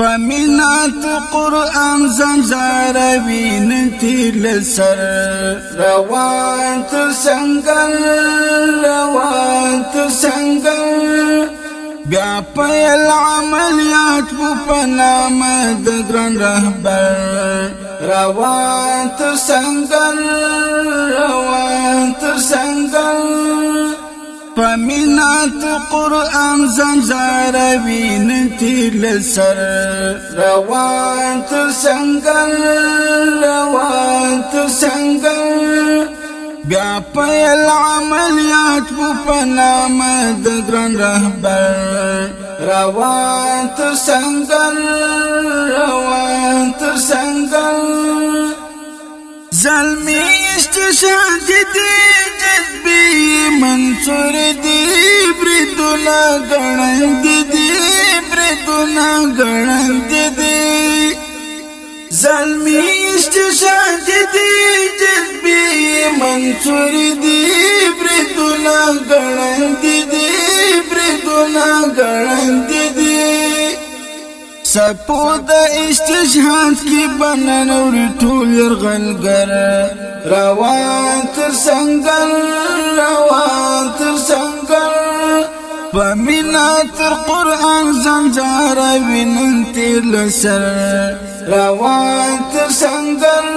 فمنات قرآن زنزاروی نتیل سر روان تو سنگر روان تو سنگر العمليات بفنا عملیات بو رهبر روانت تو روانت روان فمنات قرآن زنزاروی تيل سر روان تو روان تو سنگر بیا پیل عملیات بو رهبر روان تو روان تو زلمی استشهاد دی جذبی منصور دی بردنا گڑند دی بردنا گڑند دی زلمی استشهاد دی جذبی منصور دی بردنا گڑند دی بردنا گڑند سپو د استشهاد کې بنن ور ټول يرغلګر روان تر سنگل روان تر سنگل پمینا تر قران زنجار وینن تل سر روان تر سنگل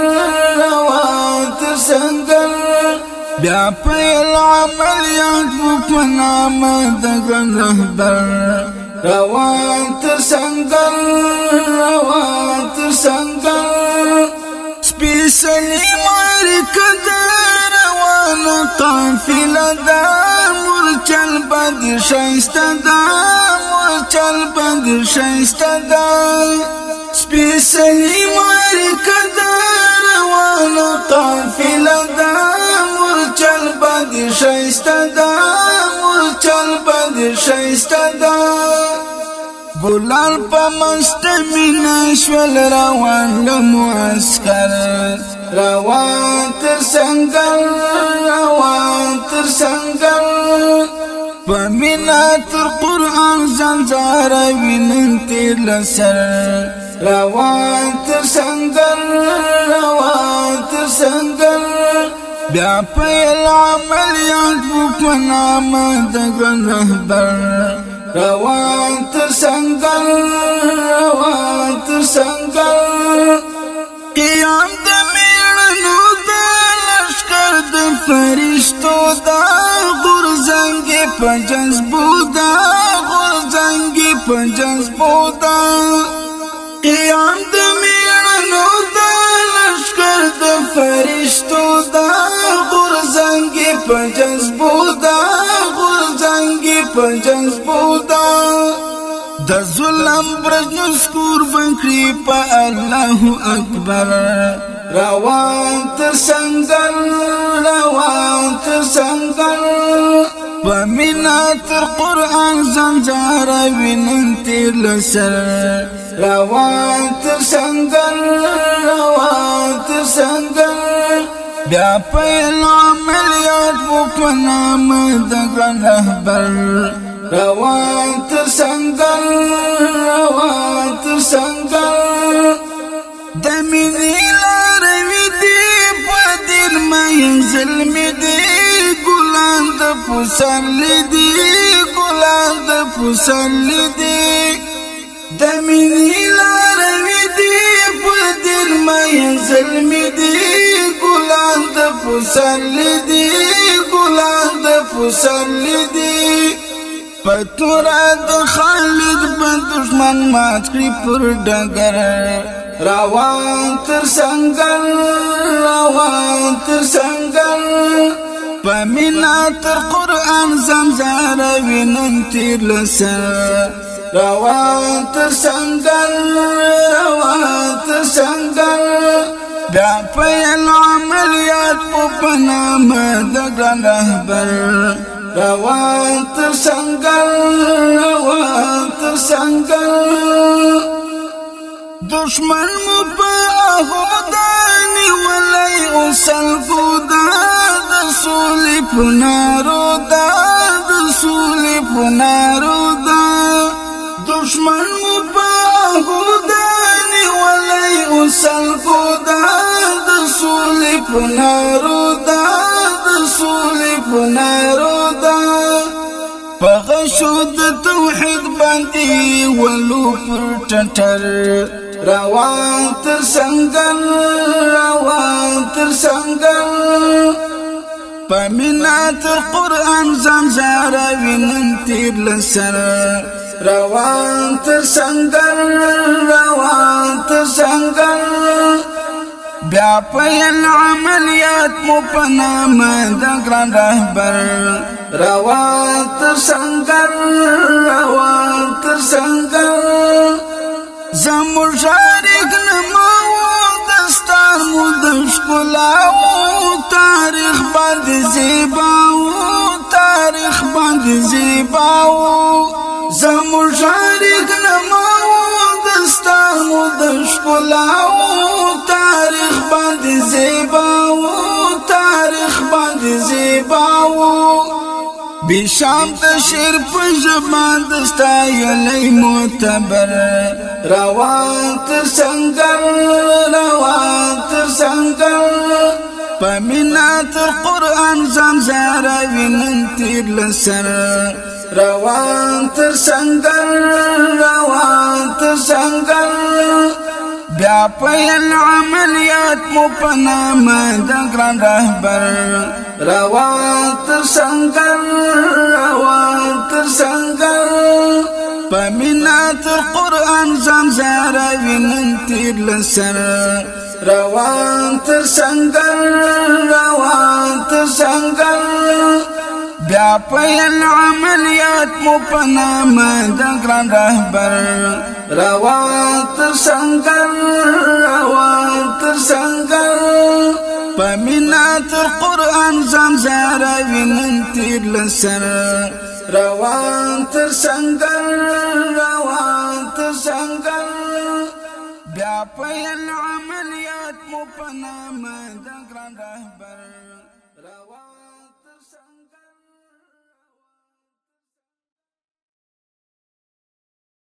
روان تر سنگل بیا په عمل یاد په نامه د ګن رهبر روان تر سندل روان تر سندل سپیسلی مارک دا روانو قافل دا مرچل بند شایست دا مرچل بند شایست دا سپیسلی مارک دا روانو قافل دا مرچل بند شایست دا چل باندې شایسته ده ګلان په مست مینا شول روان له معسكر روان تر سنگل روان تر سنگل په مینا تر قران زنجار وینم تل سر روان تر سنگل روان بیا پیل عمل یاد بکنا مد گنه بر روان تسنگر روان تسنگر قیام د میړنو د لشکر د فرشتو دا غور زنګ په جذبو دا غور زنګ په جذبو دا قیام د میړنو د لشکر د فرشتو دا پنجزبو دا غورځنګي پنجزبو دا د ظلم برجن سکور ونکړي په الله اکبر روان تر سنگر روان تر سنگر په مینا تر قران زنجار وینم تل سر روان تر سنگر روان تر سنگر بیا پیل عملیات مو پنام د ګران رهبر روان تر سنگل روان تر سنگل د مینې لارې وې دې په دین مې ظلم دې ګلان د پسرلی دې ګلان د پسرلی دې د مینې لارې دل مې زلمي دي ګلان د پسرلي دي ګلان د پسرلي دي پتورا د خالد په دشمن مات کړی پر ډګر راوان تر سنگل راوان تر سنگل پمینا تر قران زمزار وینن تیر لسر روان تر سنگر روان تر سنگر بیا پیل عملیات په پنام د ګران رهبر روان تر سنگر روان تر سنگر دشمن مو په اهودانی ولای او سلګو دا د سولې په نارو دا سلفو دا د سولې پنارو دا د سولې پنارو دا پغشو د توحید باندې ولو پر ټټر روان تر سنگل روان تر سنگل پمنا تر قران زمزاره وینم تیر لسر روان تر سنگر روان تر سنگر بیا پین عملیات مو پنام دگران رہبر روان تر سنگر روان تر سنگر زمور شارک نمو دستان مو دشکلاو تاریخ باند زیبان تاریخ باندې زیباو زموږ تاریخ نماو دستانو د ښکلاو تاریخ باندې زیباو تاریخ باندې زیباو بشام د شیر په ژبان دستا یلی معتبر روان تر سنگر روان تر سنگر فمن تر قرآن زان زارا وینن تیر لسر روان تر روان تر سنگر بیا پیل عملیات مو پنام دگران روان تر روان تر فمن پمینا تر قرآن زان زارا وینن تیر لسر روان تر سنگر روان تر سنگر بیا پیل عملیات مو پنام د ګران رهبر روان تر سنگر روان تر سنگر پمینا تر قران زم زارا وینن تیر لسر روان تر سنگر روان تر سنگر بیا په عملیات مو په نامه د ګران رهبر